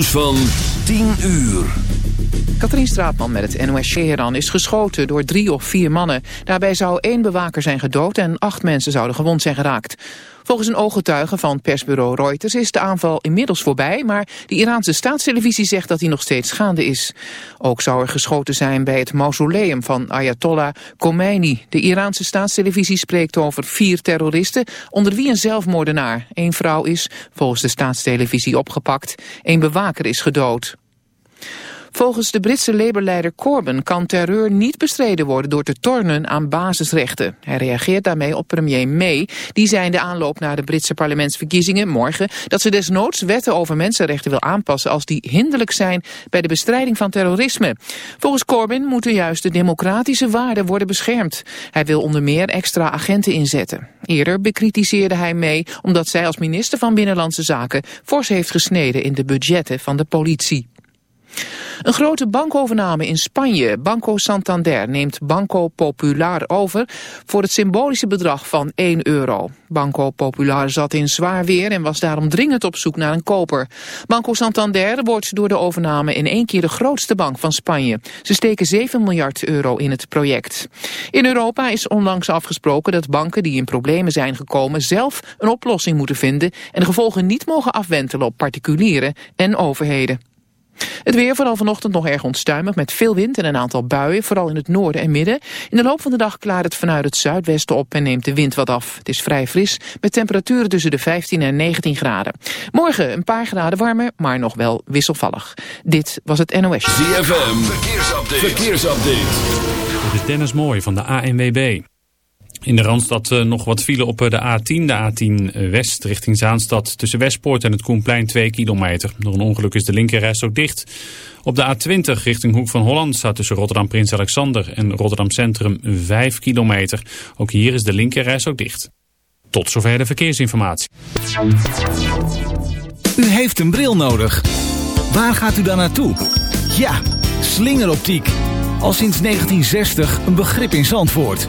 Van 10 uur. Katrien Straatman met het NOS Teheran is geschoten door drie of vier mannen. Daarbij zou één bewaker zijn gedood en acht mensen zouden gewond zijn geraakt. Volgens een ooggetuige van persbureau Reuters is de aanval inmiddels voorbij... maar de Iraanse staatstelevisie zegt dat hij nog steeds gaande is. Ook zou er geschoten zijn bij het mausoleum van Ayatollah Khomeini. De Iraanse staatstelevisie spreekt over vier terroristen... onder wie een zelfmoordenaar. Eén vrouw is, volgens de staatstelevisie, opgepakt. Eén bewaker is gedood. Volgens de Britse Labour-leider Corbyn kan terreur niet bestreden worden door te tornen aan basisrechten. Hij reageert daarmee op premier May. Die zei in de aanloop naar de Britse parlementsverkiezingen morgen dat ze desnoods wetten over mensenrechten wil aanpassen als die hinderlijk zijn bij de bestrijding van terrorisme. Volgens Corbyn moeten juist de democratische waarden worden beschermd. Hij wil onder meer extra agenten inzetten. Eerder bekritiseerde hij May omdat zij als minister van Binnenlandse Zaken fors heeft gesneden in de budgetten van de politie. Een grote bankovername in Spanje, Banco Santander, neemt Banco Popular over voor het symbolische bedrag van 1 euro. Banco Popular zat in zwaar weer en was daarom dringend op zoek naar een koper. Banco Santander wordt door de overname in één keer de grootste bank van Spanje. Ze steken 7 miljard euro in het project. In Europa is onlangs afgesproken dat banken die in problemen zijn gekomen zelf een oplossing moeten vinden en de gevolgen niet mogen afwentelen op particulieren en overheden. Het weer vooral vanochtend nog erg onstuimig met veel wind en een aantal buien, vooral in het noorden en midden. In de loop van de dag klaart het vanuit het zuidwesten op en neemt de wind wat af. Het is vrij fris met temperaturen tussen de 15 en 19 graden. Morgen een paar graden warmer, maar nog wel wisselvallig. Dit was het NOS. ZFM, verkeersupdate. verkeersupdate. Dit is Dennis Mooi van de ANWB. In de Randstad uh, nog wat file op eh, de A10, de A10 eh, West richting Zaanstad. Tussen Westpoort en het Koenplein 2 kilometer. Door een ongeluk is de linkerreis ook dicht. Op de A20 richting Hoek van Holland staat tussen Rotterdam Prins Alexander en Rotterdam Centrum 5 kilometer. Ook hier is de linkerreis ook dicht. Tot zover de verkeersinformatie. U heeft een bril nodig. Waar gaat u dan naartoe? Ja, slingeroptiek. Al sinds 1960 een begrip in Zandvoort.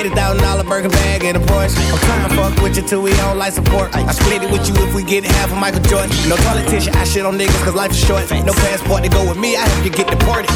Eighty thousand dollar burger bag and a Porsche. I'm trying to fuck with you till we don't like support. I split it with you if we get half of Michael Jordan. No politician, I shit on niggas cause life is short. No passport to go with me, I have to get deported.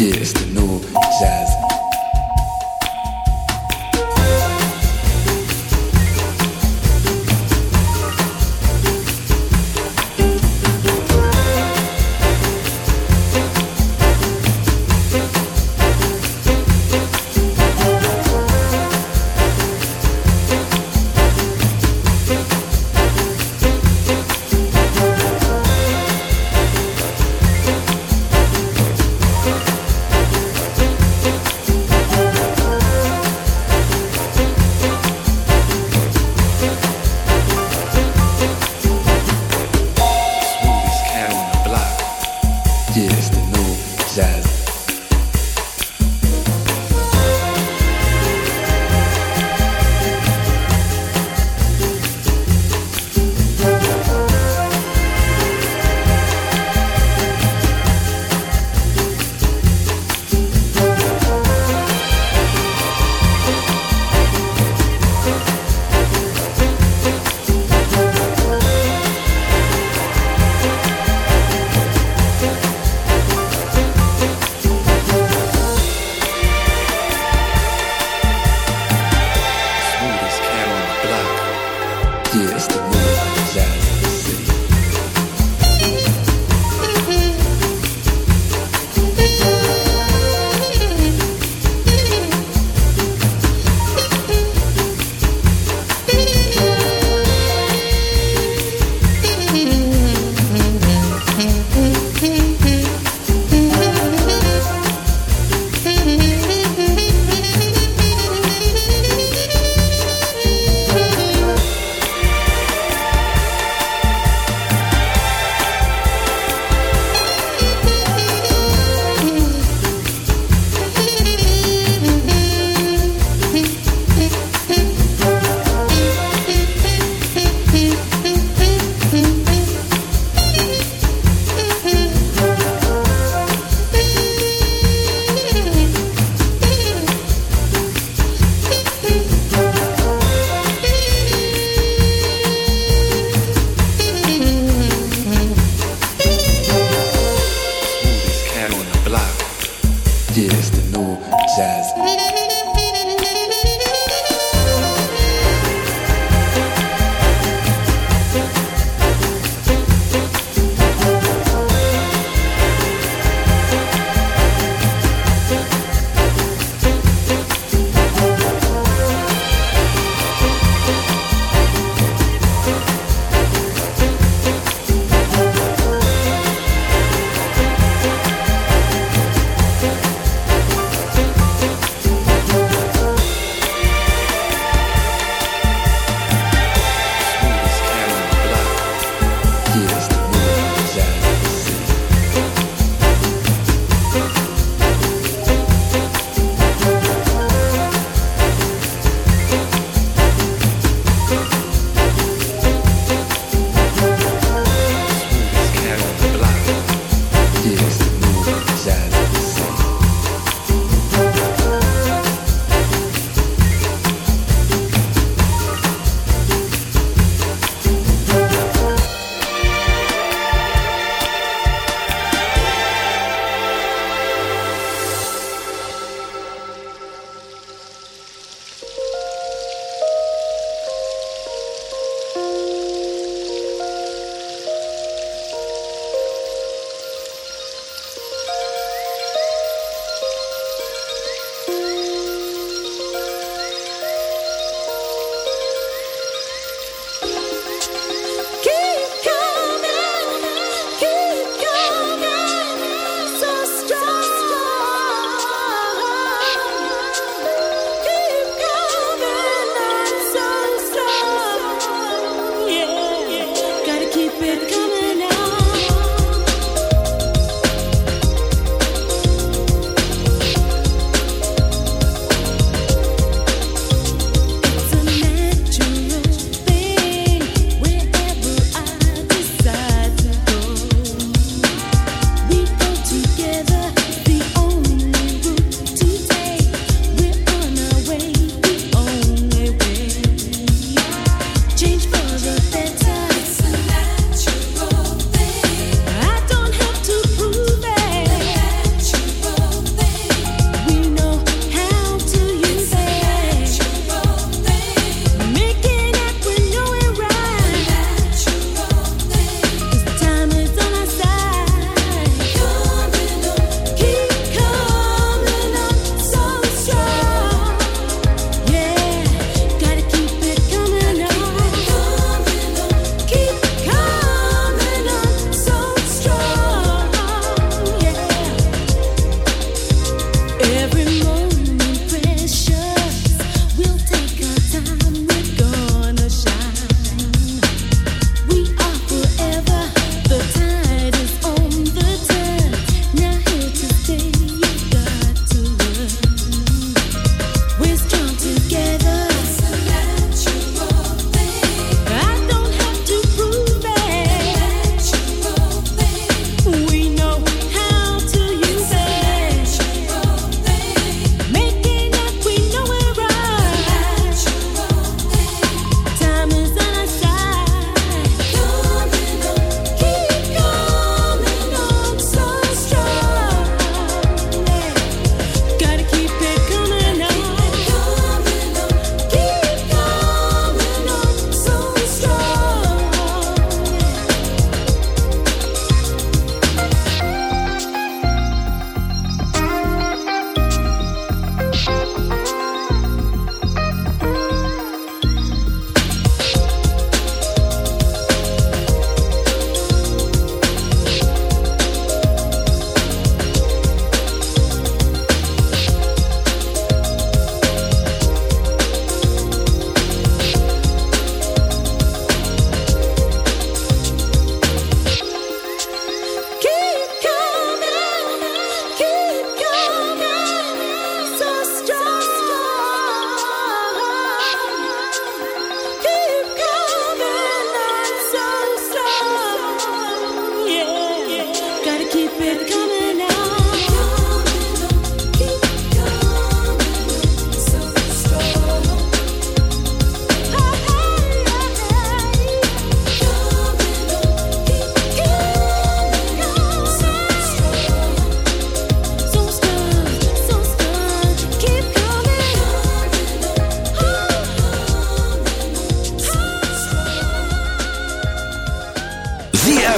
It's the new jazz.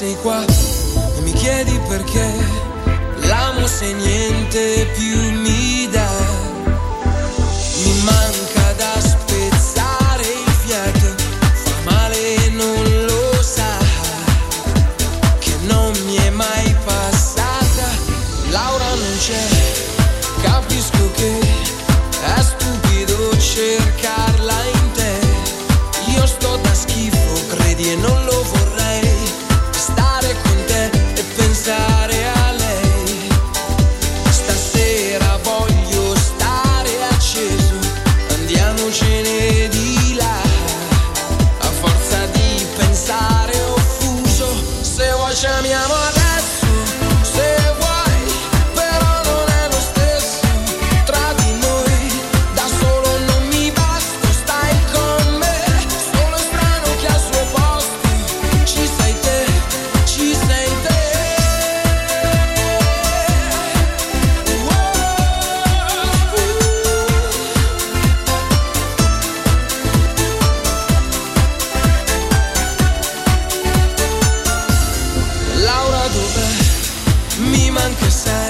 Te Mi manca sai,